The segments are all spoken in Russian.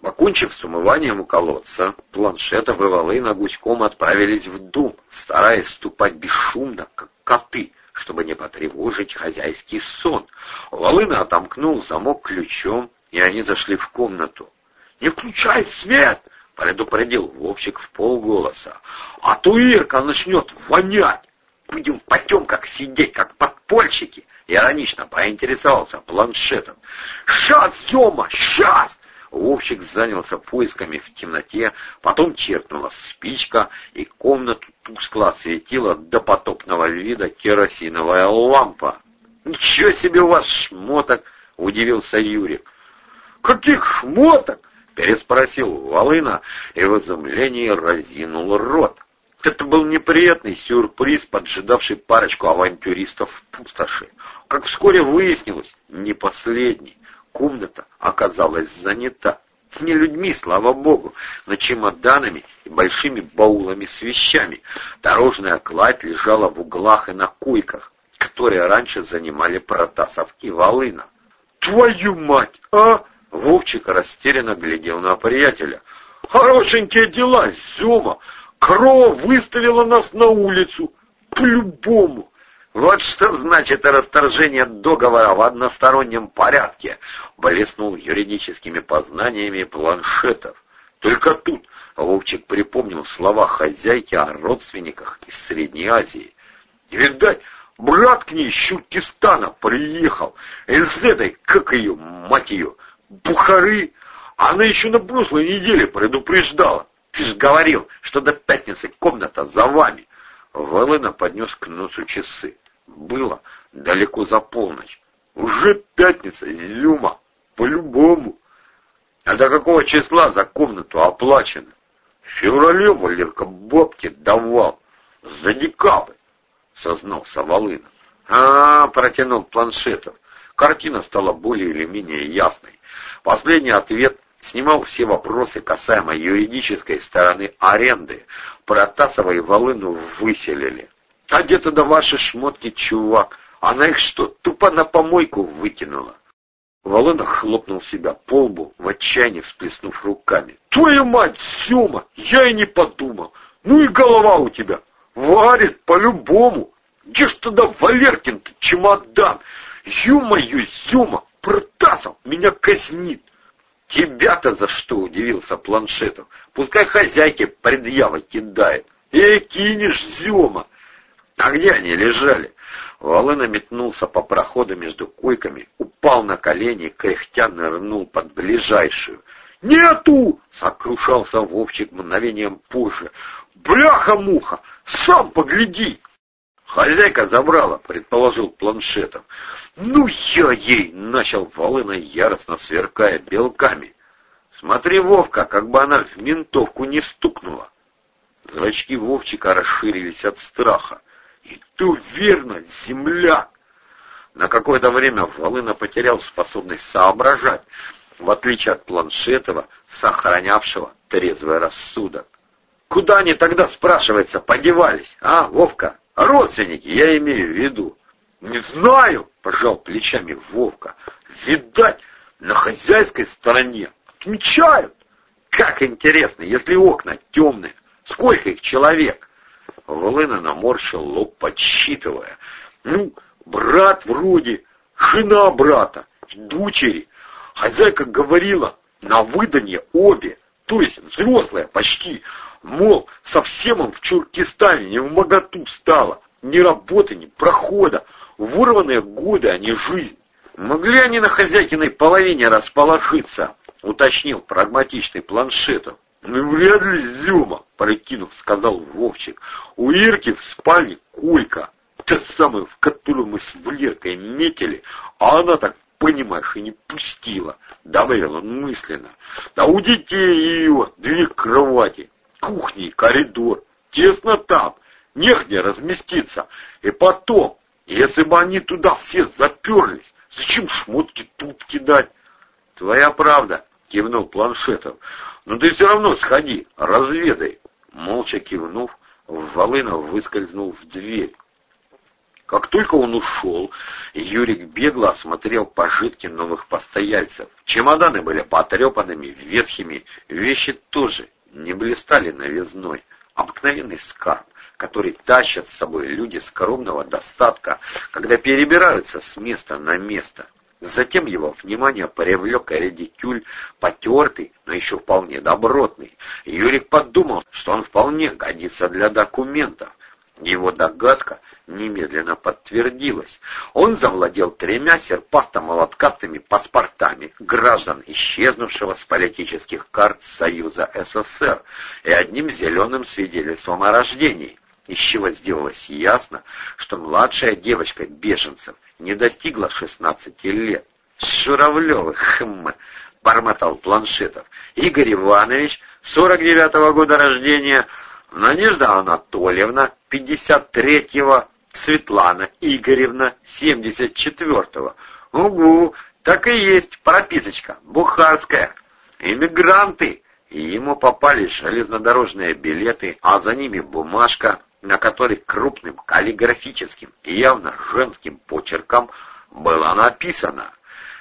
Покончив с умыванием у колодца, планшетов и волына гуськом отправились в дом, стараясь ступать бесшумно, как коты, чтобы не потревожить хозяйский сон. Волына отомкнул замок ключом, и они зашли в комнату. «Не включай свет!» — предупредил Вовчик в полголоса. «А то Ирка начнет вонять! Будем в потемках сидеть, как подпольщики!» Иронично поинтересовался планшетом. «Сейчас, Сема, сейчас!» Вовчик занялся поисками в темноте, потом черкнула спичка, и комнату тускло осветила до потопного вида керосиновая лампа. «Ничего себе у вас шмоток!» — удивился Юрик. «Каких шмоток?» — переспросил Волына и в изумлении разинул рот. Это был неприятный сюрприз, поджидавший парочку авантюристов в пустоши. Как вскоре выяснилось, не последний. Комната оказалась занята. Не людьми, слава богу, но чемоданами и большими баулами с вещами. Дорожная кладь лежала в углах и на койках, которые раньше занимали Протасов и Волына. «Твою мать, а!» Вовчик растерянно глядел на приятеля. «Хорошенькие дела, Зюма! Крова выставила нас на улицу! По-любому!» Вот что значит расторжение договора в одностороннем порядке, блеснул юридическими познаниями планшетов. Только тут Вовчик припомнил слова хозяйки о родственниках из Средней Азии. Видать, брат к ней из Чуркистана приехал, из этой, как ее, мать ее, Бухары. Она еще на прошлой неделе предупреждала. Ты же говорил, что до пятницы комната за вами. Волына поднес к носу часы. Было далеко за полночь. Уже пятница, Зюма, по-любому. А до какого числа за комнату оплачено? В феврале Валерка бабки давал. За декабрь, сознался Волына. А, протянул планшетов. Картина стала более или менее ясной. Последний ответ снимал все вопросы касаемо юридической стороны аренды. Протасова и Волыну выселили. А где-то до ваши шмотки, чувак. Она их что, тупо на помойку выкинула? Волына хлопнул себя по лбу, в отчаянии всплеснув руками. «Твою мать, Сёма, я и не подумал! Ну и голова у тебя! Варит по-любому! Где ж тогда Валеркин-то чемодан? Ё-моё, Сёма, Протасов меня казнит!» «Тебя-то за что?» — удивился Планшетов. «Пускай хозяйке предъявы кидает». «Эй, кинешь, Зёма!» А где они лежали? Волына метнулся по проходу между койками, упал на колени, кряхтя нырнул под ближайшую. «Нету!» — сокрушался Вовчик мгновением позже. «Бляха-муха! Сам погляди!» «Хозяйка забрала», — предположил Планшетов. «Ну я ей!» — начал Волына, яростно сверкая белками. «Смотри, Вовка, как бы она в ментовку не стукнула!» Зрачки Вовчика расширились от страха. И ты верно, земляк! На какое-то время Волына потерял способность соображать, в отличие от Планшетова, сохранявшего трезвый рассудок. Куда они тогда, спрашивается, подевались, а, Вовка? Родственники, я имею в виду. Не знаю, пожал плечами Вовка. Видать, на хозяйской стороне отмечают. Как интересно, если окна темные, сколько их человек? Волына наморщил лоб, подсчитывая. Ну, брат вроде, жена брата, дочери. Хозяйка говорила, на выданье обе, то есть взрослая почти. Мол, совсем он в Чуркистане не в моготу стало. Ни работы, ни прохода. Вырванные годы, а не жизнь. Могли они на хозяйкиной половине расположиться, уточнил прагматичный планшетов. Ну, вряд ли Зюма, прокинув, сказал Вовчик. У Ирки в спальне койка, та самая, в которую мы с Валеркой метили, а она так, понимаешь, и не пустила, добавил он мысленно. Да у детей ее две кровати, кухня и коридор, тесно там, негде разместиться. И потом, если бы они туда все заперлись, зачем шмотки тут кидать? Твоя правда, кивнул Планшетов. «Ну ты все равно сходи, разведай!» Молча кивнув, Волынов выскользнул в дверь. Как только он ушел, Юрик бегло осмотрел пожитки новых постояльцев. Чемоданы были потрепанными, ветхими, вещи тоже не блистали новизной. Обыкновенный скарб, который тащат с собой люди скромного достатка, когда перебираются с места на место. Затем его внимание привлек редикюль, потертый, но еще вполне добротный. Юрик подумал, что он вполне годится для документов. Его догадка немедленно подтвердилась. Он завладел тремя серпасто-молоткастыми паспортами граждан, исчезнувшего с политических карт Союза СССР, и одним зеленым свидетельством о рождении, из чего сделалось ясно, что младшая девочка беженцев не достигла 16 лет. Журавлевых, хм, бормотал Планшетов. Игорь Иванович, 49-го года рождения, Надежда Анатольевна, 53-го, Светлана Игоревна, 74-го. Угу, так и есть прописочка, бухарская. Иммигранты. И ему попались железнодорожные билеты, а за ними бумажка, на которой крупным каллиграфическим и явно женским почерком было написано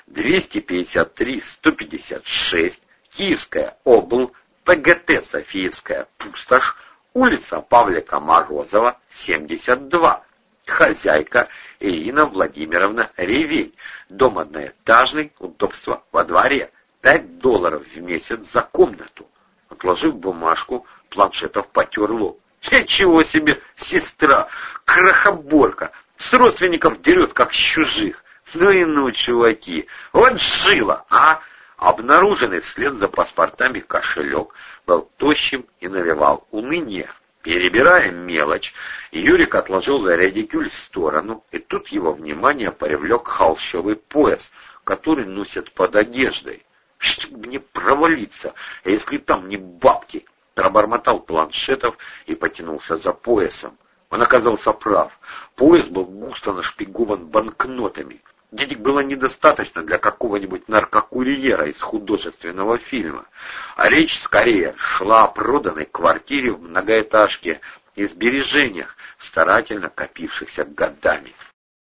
253-156, Киевская обл, ПГТ Софиевская пустошь, улица Павлика Морозова, 72. Хозяйка Ирина Владимировна Ревень. Дом одноэтажный, удобство во дворе. 5 долларов в месяц за комнату. Отложив бумажку, Планшетов потер лоб. Ничего себе, сестра, крохоборка, с родственников дерет, как с чужих. Ну и ну, чуваки, вот жила, а? Обнаруженный вслед за паспортами кошелек был тощим и навевал уныние. Перебирая мелочь, Юрик отложил редикюль в сторону, и тут его внимание привлек холщовый пояс, который носят под одеждой. «Чтоб мне провалиться, если там не бабки!» Пробормотал планшетов и потянулся за поясом. Он оказался прав. Пояс был густо нашпигован банкнотами. Денег было недостаточно для какого-нибудь наркокурьера из художественного фильма, а речь скорее шла о проданной квартире в многоэтажке и сбережениях, старательно копившихся годами.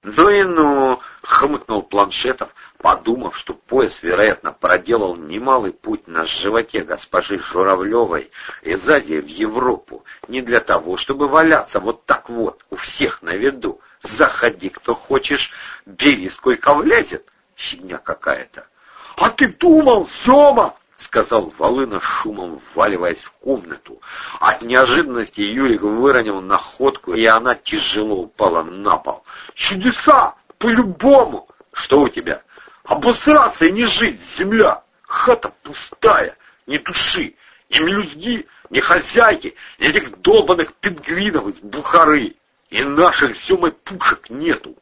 «Ну и ну!» — хмыкнул Планшетов, подумав, что пояс, вероятно, проделал немалый путь на животе госпожи Журавлевой из Азии в Европу, не для того, чтобы валяться вот так вот, у всех на виду. Заходи, кто хочешь, бери, сколько влезет. Фигня какая-то. — А ты думал, Сема? — сказал Волына шумом, вваливаясь в комнату. От неожиданности Юрик выронил находку, и она тяжело упала на пол. — Чудеса! По-любому! Что у тебя? Обосраться и не жить, земля! Хата пустая, не души, ни мелюзги, ни хозяйки, ни этих долбанных пингвинов из Бухары. И наших Семой пушек нету.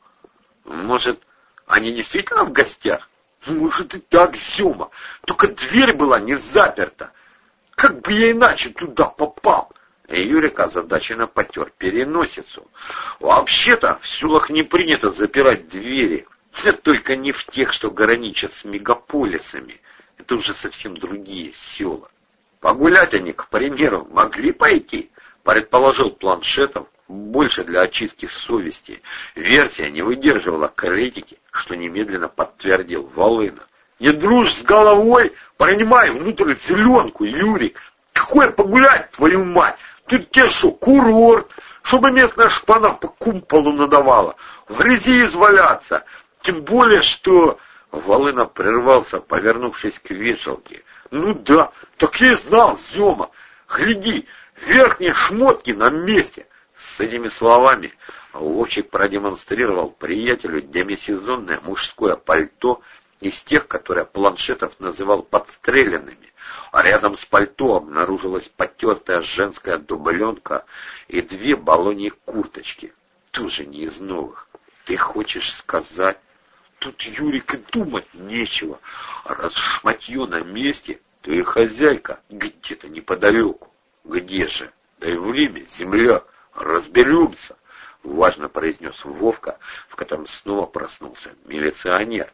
Может, они действительно в гостях? Может и так, Сема. Только дверь была не заперта. Как бы я иначе туда попал? И Юрик озадаченно потер переносицу. Вообще-то в селах не принято запирать двери. Только не в тех, что граничат с мегаполисами. Это уже совсем другие села. Погулять они, к примеру, могли пойти, предположил планшетом, больше для очистки совести. Версия не выдерживала критики, что немедленно подтвердил Волына. «Не дружь с головой, принимай внутрь зеленку, Юрик! Какое погулять, твою мать! Тут те что, курорт, чтобы местная шпана по кумполу надавала, в грязи изваляться, тем более, что...» Волына прервался, повернувшись к вешалке. «Ну да, так я и знал, Зема! Гляди, верхние шмотки на месте, с этими словами Вовчик продемонстрировал приятелю демисезонное мужское пальто из тех, которые Планшетов называл подстреленными, а рядом с пальто обнаружилась потертая женская дубленка и две баллоньи курточки, тоже не из новых. Ты хочешь сказать? Тут, Юрик, и думать нечего. А раз шматье на месте, то и хозяйка где-то неподалеку. Где же? Да и время, земля. «Разберемся», — важно произнес Вовка, в котором снова проснулся милиционер.